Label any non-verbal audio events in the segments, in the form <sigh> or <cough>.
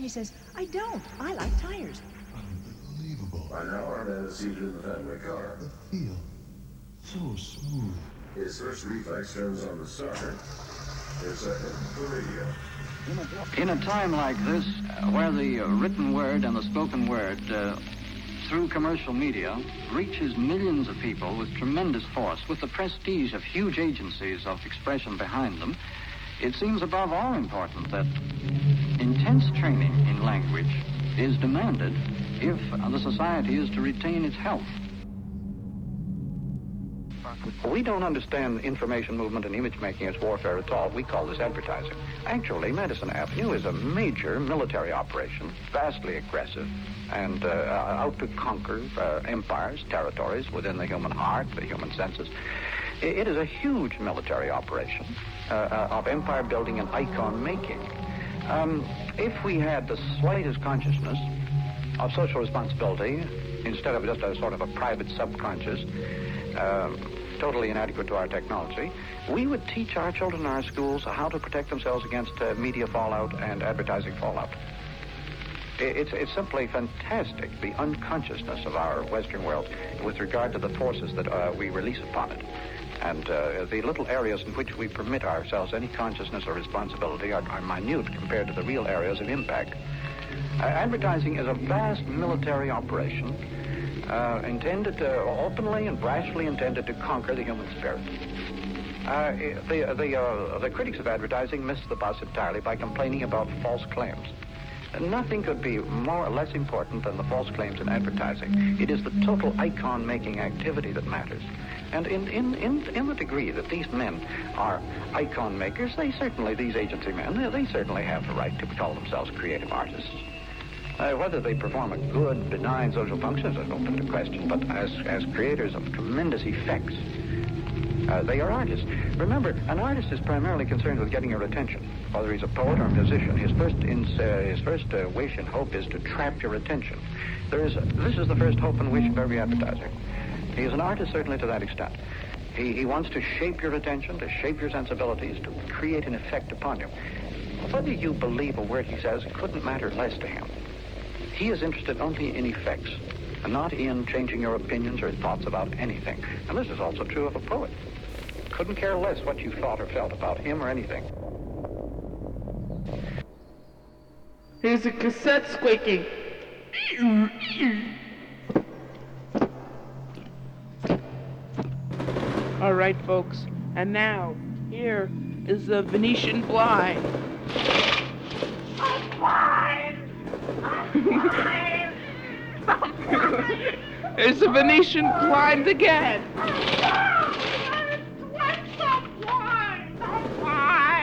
And he says, I don't. I like tires. Unbelievable. By now, our man is seated in the family car. The feel. So smooth. His first reflex turns on the starter. His second, the radio. In a time like this, uh, where the uh, written word and the spoken word, uh, through commercial media, reaches millions of people with tremendous force, with the prestige of huge agencies of expression behind them, it seems above all important that intense training in language is demanded if the society is to retain its health. We don't understand information movement and image making as warfare at all. We call this advertising. Actually, Madison Avenue is a major military operation, vastly aggressive, and uh, out to conquer uh, empires, territories within the human heart, the human senses. It is a huge military operation uh, uh, of empire building and icon making. Um, if we had the slightest consciousness of social responsibility instead of just a sort of a private subconscious, um, totally inadequate to our technology, we would teach our children in our schools how to protect themselves against uh, media fallout and advertising fallout. It's, it's simply fantastic, the unconsciousness of our Western world with regard to the forces that uh, we release upon it. And uh, the little areas in which we permit ourselves any consciousness or responsibility are, are minute compared to the real areas of impact. Uh, advertising is a vast military operation uh, intended to, openly and brashly intended to conquer the human spirit. Uh, the, the, uh, the critics of advertising miss the bus entirely by complaining about false claims. Nothing could be more or less important than the false claims in advertising. It is the total icon making activity that matters. And in, in, in, in the degree that these men are icon makers, they certainly, these agency men, they, they certainly have the right to call themselves creative artists. Uh, whether they perform a good, benign social function is open to question, but as, as creators of tremendous effects, Uh, they are artists. Remember, an artist is primarily concerned with getting your attention. Whether he's a poet or a musician, his first in, uh, his first uh, wish and hope is to trap your attention. There is this is the first hope and wish of every advertiser. He is an artist certainly to that extent. He, he wants to shape your attention, to shape your sensibilities, to create an effect upon you. Whether you believe a word he says couldn't matter less to him. He is interested only in effects, and not in changing your opinions or thoughts about anything. And this is also true of a poet. Couldn't care less what you thought or felt about him or anything. Here's a cassette squeaking. All right, folks. And now, here is the Venetian blind. There's <laughs> a Venetian blind again. That's why! That's why!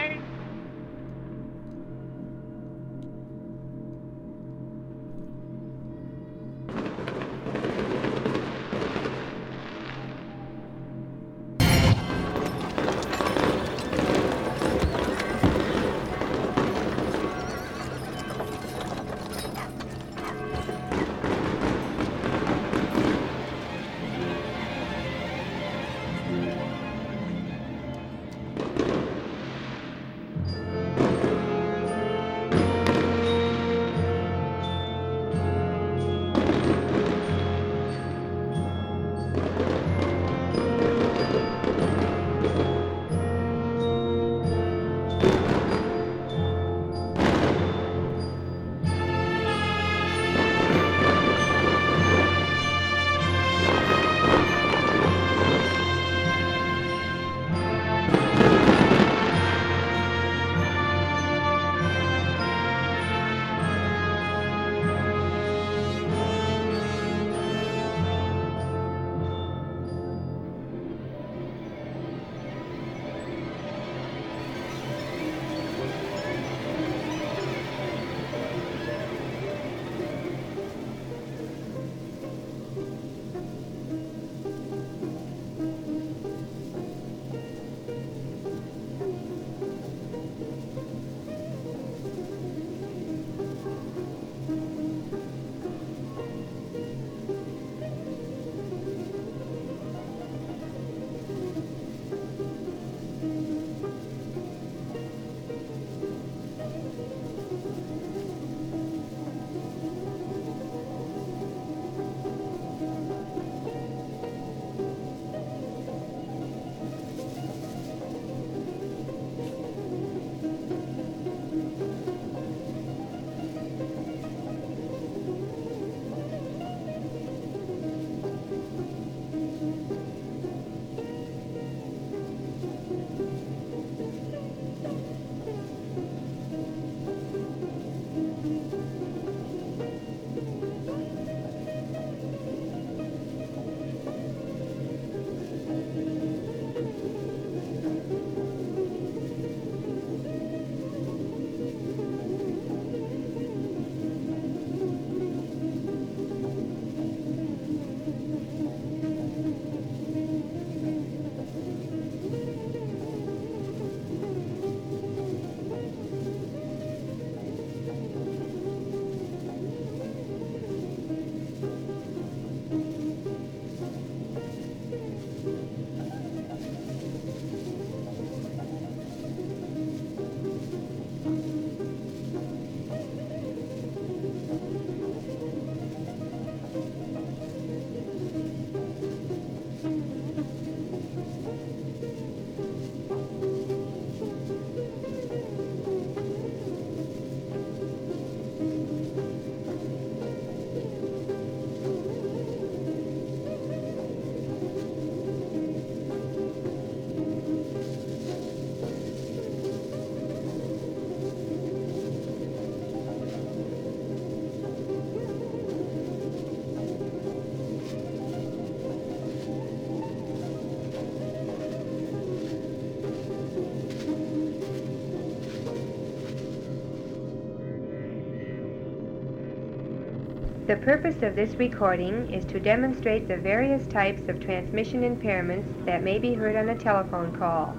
The purpose of this recording is to demonstrate the various types of transmission impairments that may be heard on a telephone call.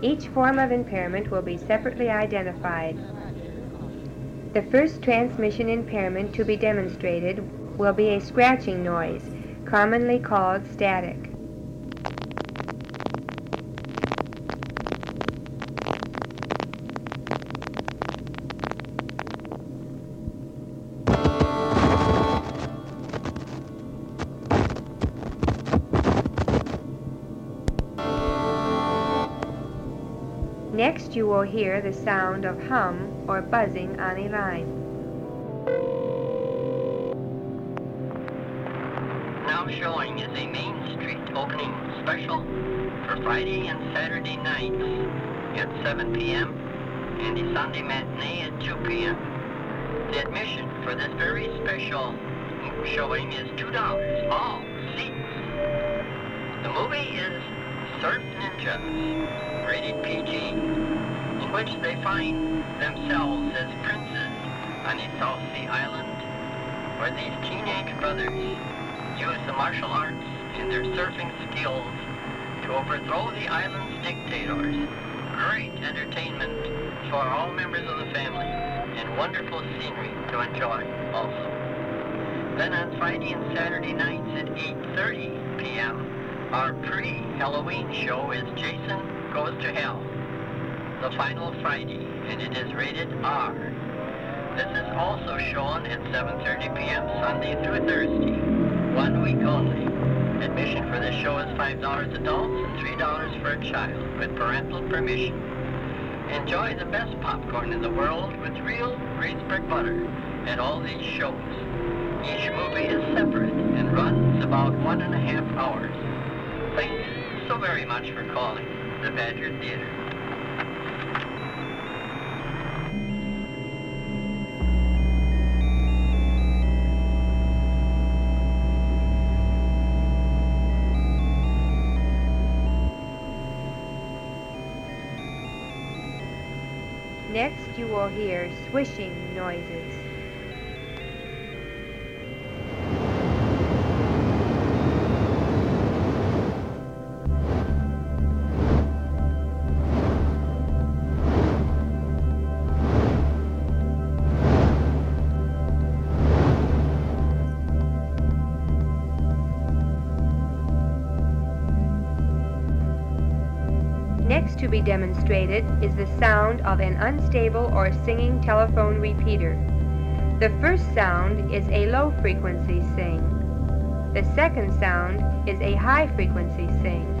Each form of impairment will be separately identified. The first transmission impairment to be demonstrated will be a scratching noise, commonly called static. Hear the sound of hum or buzzing on a line. Now showing is a Main Street opening special for Friday and Saturday nights at 7 p.m. and a Sunday matinee at 2 p.m. The admission for this very special showing is $2, all seats. The movie is Surf Ninjas, rated PG, which they find themselves as princes on a South Sea island where these teenage brothers use the martial arts and their surfing skills to overthrow the island's dictators. Great entertainment for all members of the family and wonderful scenery to enjoy also. Then on Friday and Saturday nights at 8.30 p.m., our pre-Halloween show is Jason Goes to Hell, the final Friday, and it is rated R. This is also shown at 7.30 p.m. Sunday through Thursday, one week only. Admission for this show is $5 adults and $3 for a child, with parental permission. Enjoy the best popcorn in the world with real Greensburg butter at all these shows. Each movie is separate and runs about one and a half hours. Thanks so very much for calling the Badger Theater. Hear swishing noises. Demonstrated is the sound of an unstable or singing telephone repeater. The first sound is a low frequency sing. The second sound is a high frequency sing.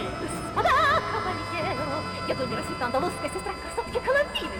Господа, помоги! Я думаю, рассветом удалось, если страх красотки колонии.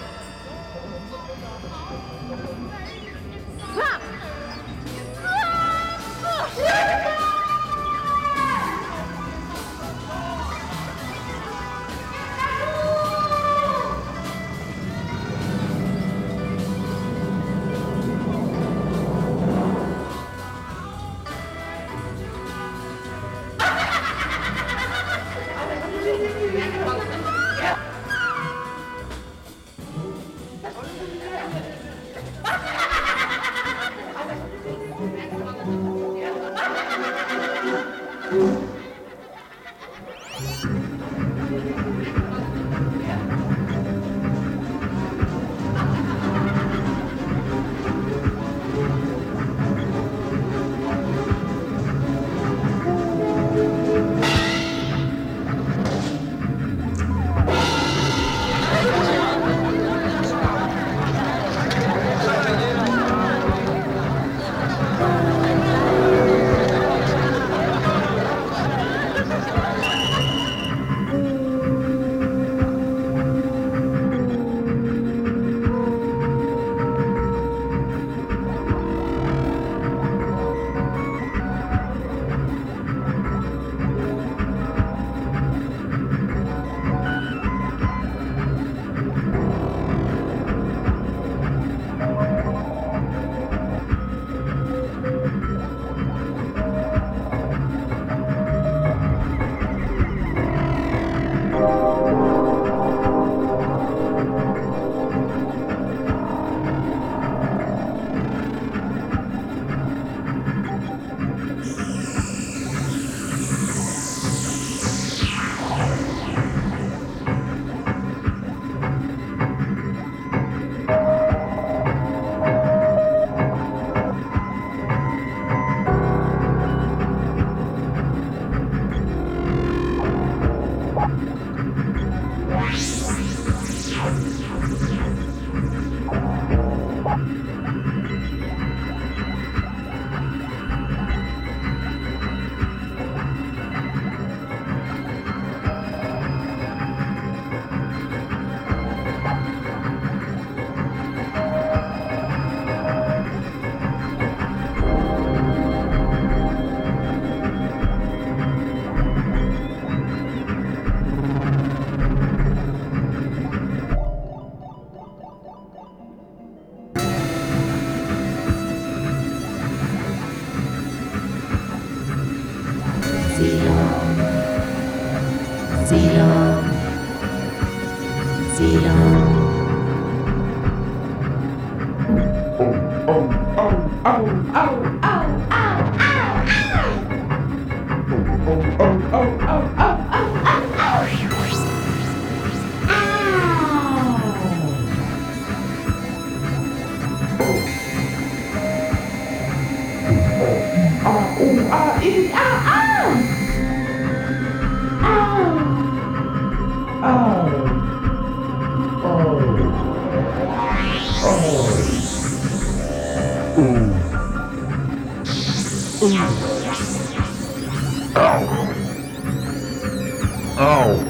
Mm. Ow. Ow.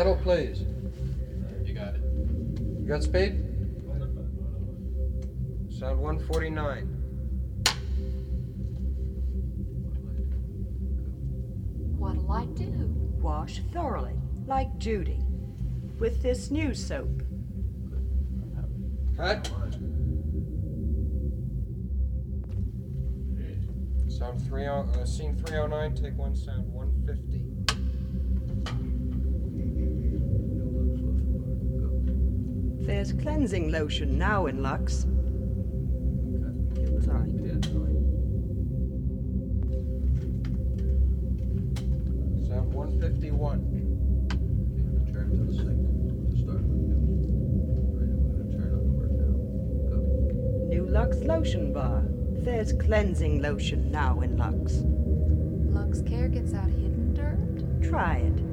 Settle, please. You got it. You got speed? Sound 149. What'll I do? Wash thoroughly, like Judy, with this new soap. Cut. Sound 30, uh, scene 309, take one, sound 150. There's cleansing lotion now in Lux. Sorry. Sound 151. Turn to the signal to start with. Right, I'm gonna turn on the work now. New Lux lotion bar. There's cleansing lotion now in Lux. Lux Care gets out hidden dirt? Try it.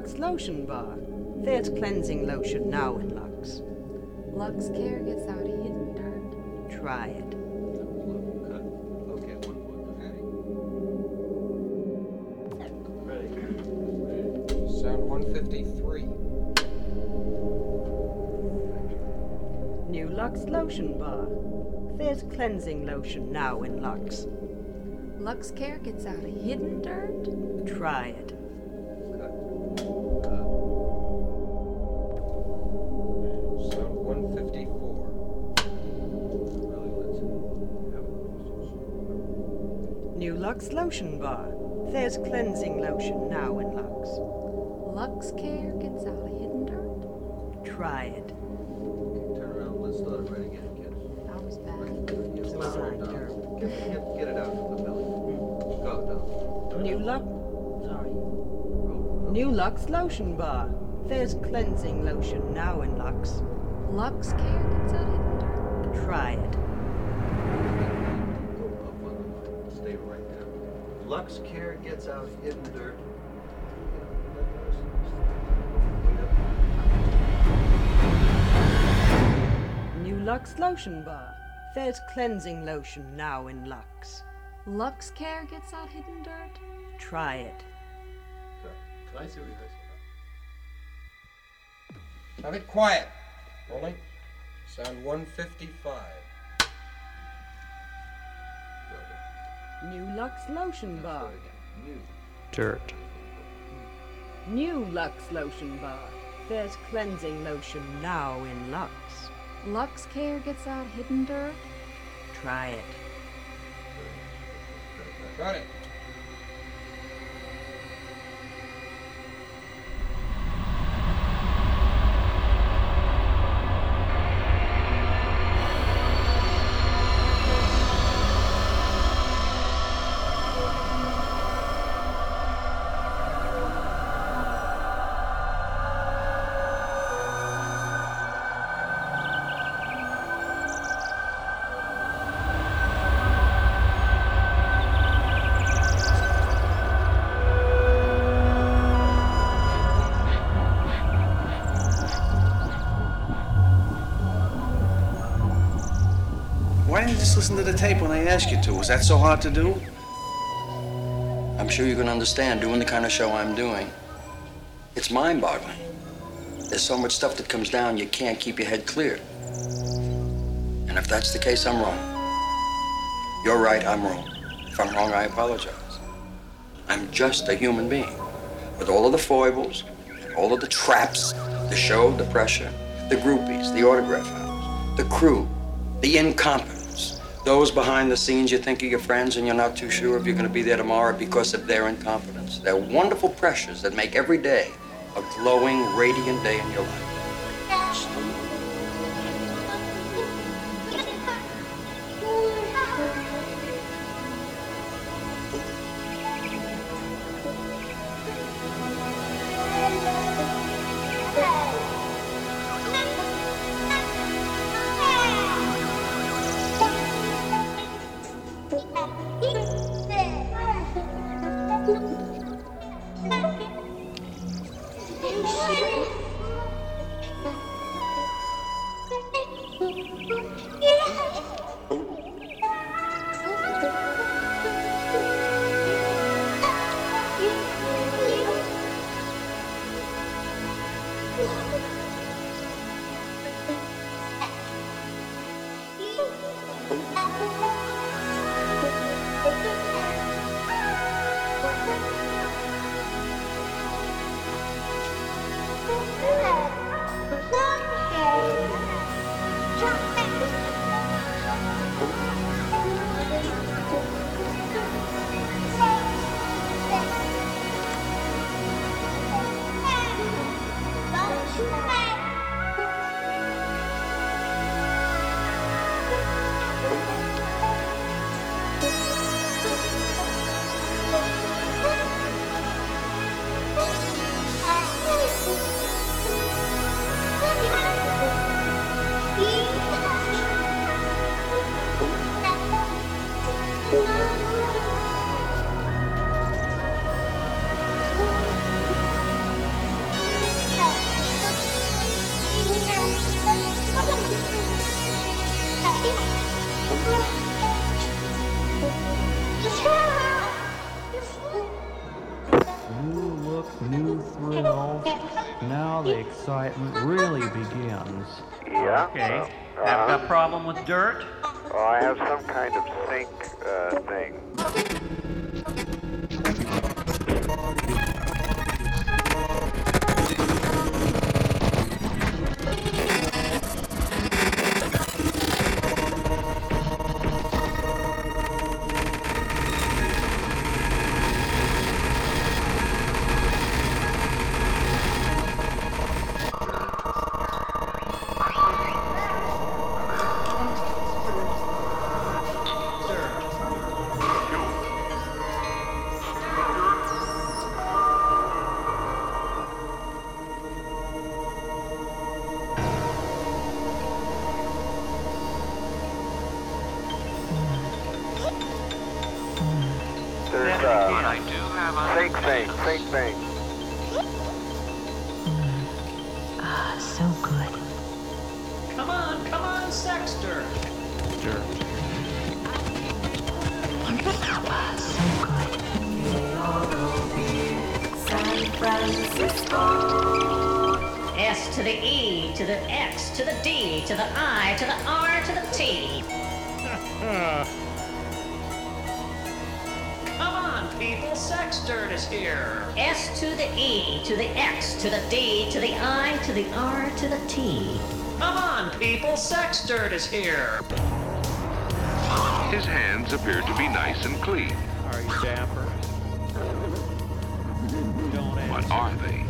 Lux lotion bar. There's cleansing lotion now in Lux. Lux Care gets out hidden dirt? Try it. Sound 153. New Lux lotion bar. There's cleansing lotion now in Lux. Lux Care gets out hidden dirt? Try it. Lux lotion bar. There's cleansing lotion now in Lux. Lux Care gets out of hidden dirt? Try it. Turn around, let's start it right again, kids. I'll goes back. Get, get, get it out from the belly. Hmm. Go, New Lux. Sorry. Oh, New oh. Lux Lotion Bar. There's cleansing lotion now in Lux. Lux Care gets out of hidden dirt. Try it. down. Stay right there. Lux Care gets out hidden dirt. New Lux Lotion Bar. There's cleansing lotion now in Lux. Lux Care gets out hidden dirt. Try it. Can I see rehearsal? Have it quiet. Rolling. Sound 155. New Lux Lotion Bar. Dirt. New Lux Lotion Bar. There's cleansing lotion now in Lux. Lux Care gets out hidden dirt. Try it. Got it. Why didn't you just listen to the tape when I asked you to? Was that so hard to do? I'm sure you can understand doing the kind of show I'm doing. It's mind boggling. There's so much stuff that comes down, you can't keep your head clear. And if that's the case, I'm wrong. You're right, I'm wrong. If I'm wrong, I apologize. I'm just a human being with all of the foibles, all of the traps, the show, the pressure, the groupies, the autograph hours, the crew, the incompetence. Those behind the scenes you think are your friends and you're not too sure if you're going to be there tomorrow because of their incompetence. They're wonderful pressures that make every day a glowing, radiant day in your life. Excitement really begins. Yeah. Okay. Have a uh, problem with dirt? Ah, so good. Come on, come on, Sexter. Dirt. Ah, so good. San Francisco. S to the E to the X to the D to the I to the R to the T. <laughs> Come on, people, Sexter is here. S to the E to the X to the D to the I to the R to the T. Come on, people, Sexter is here. His hands appeared to be nice and clean. Are you dapper? What are they?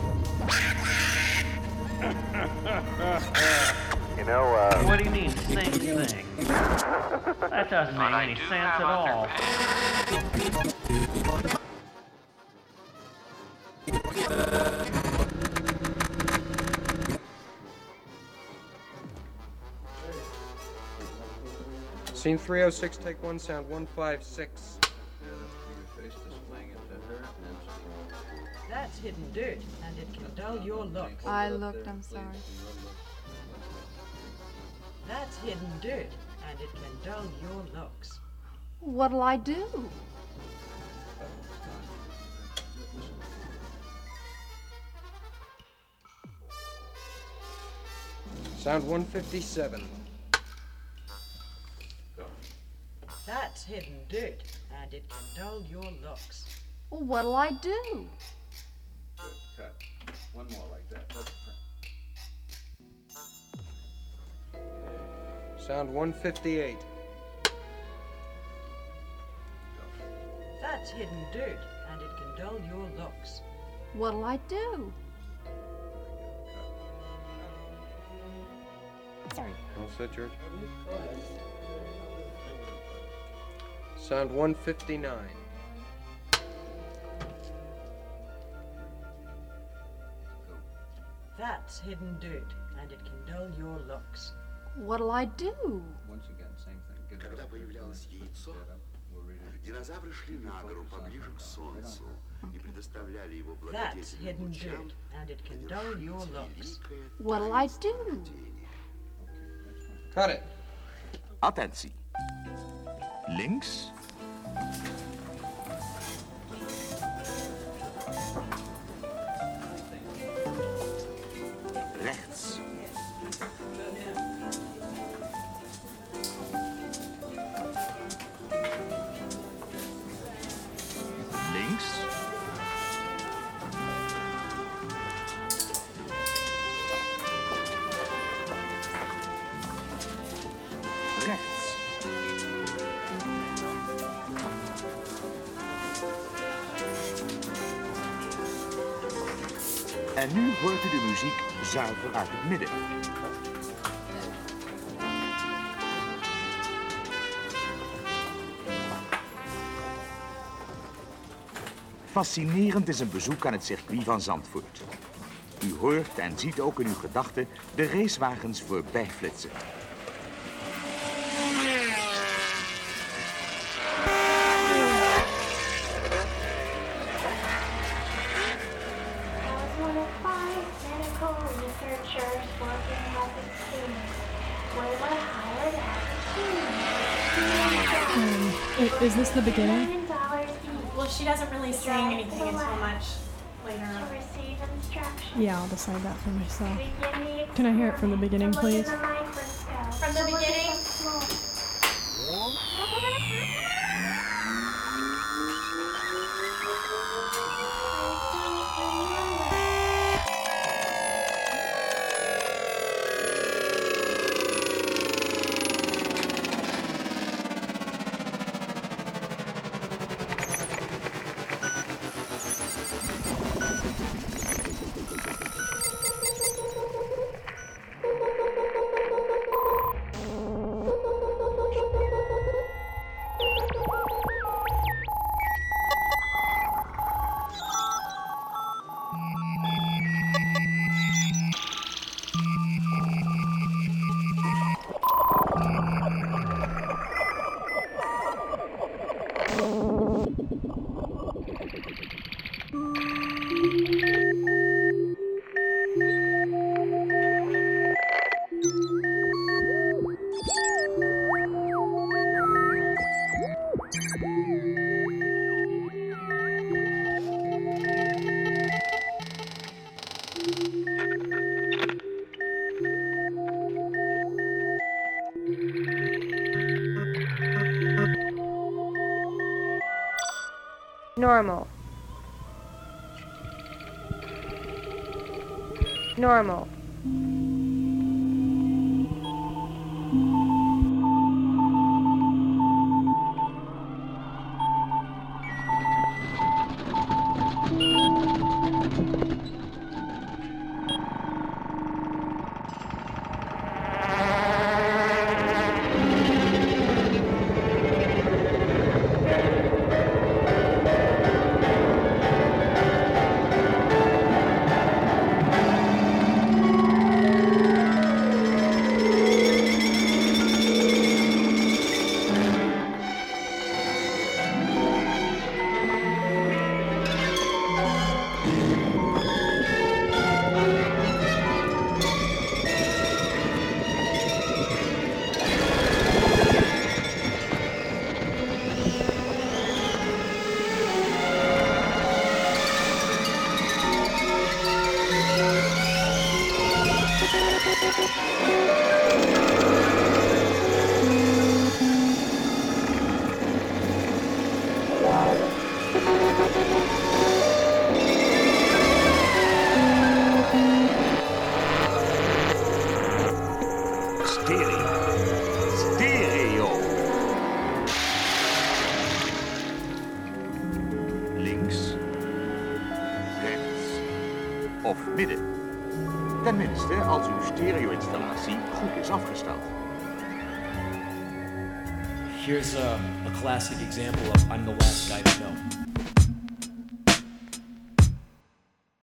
Know, uh. What do you mean, same thing? That doesn't make any sense at all. Scene 306, take one, sound 156. That's hidden dirt, and it can dull your looks. I looked, I'm sorry. That's hidden dirt, and it can dull your looks. What'll I do? Sound 157. That's hidden dirt, and it can dull your looks. Well, What'll I do? Cut. One more like that. Perfect. Sound 158. That's hidden dirt, and it can dull your looks. What'll I do? Sorry. All set, George? Sound 159. That's hidden dirt, and it can dull your looks. What'll I do? Once again, same thing. Get Когда появлялось яйцо, динозавры шли на гору поближе к Солнцу и предоставляли его That's благодетельным hidden лучам dirt, and it can dull your looks. What'll I do? Cut it. Attentie. Links. hoort u de muziek zuiver uit het midden. Fascinerend is een bezoek aan het circuit van Zandvoort. U hoort en ziet ook in uw gedachten de racewagens voorbij flitsen. Is this the beginning? team. dollars each. Well, she doesn't really sing anything until much later on. receive instructions. Yeah, I'll decide that for myself. Can I hear it from the beginning, to look in please? Normal. Normal.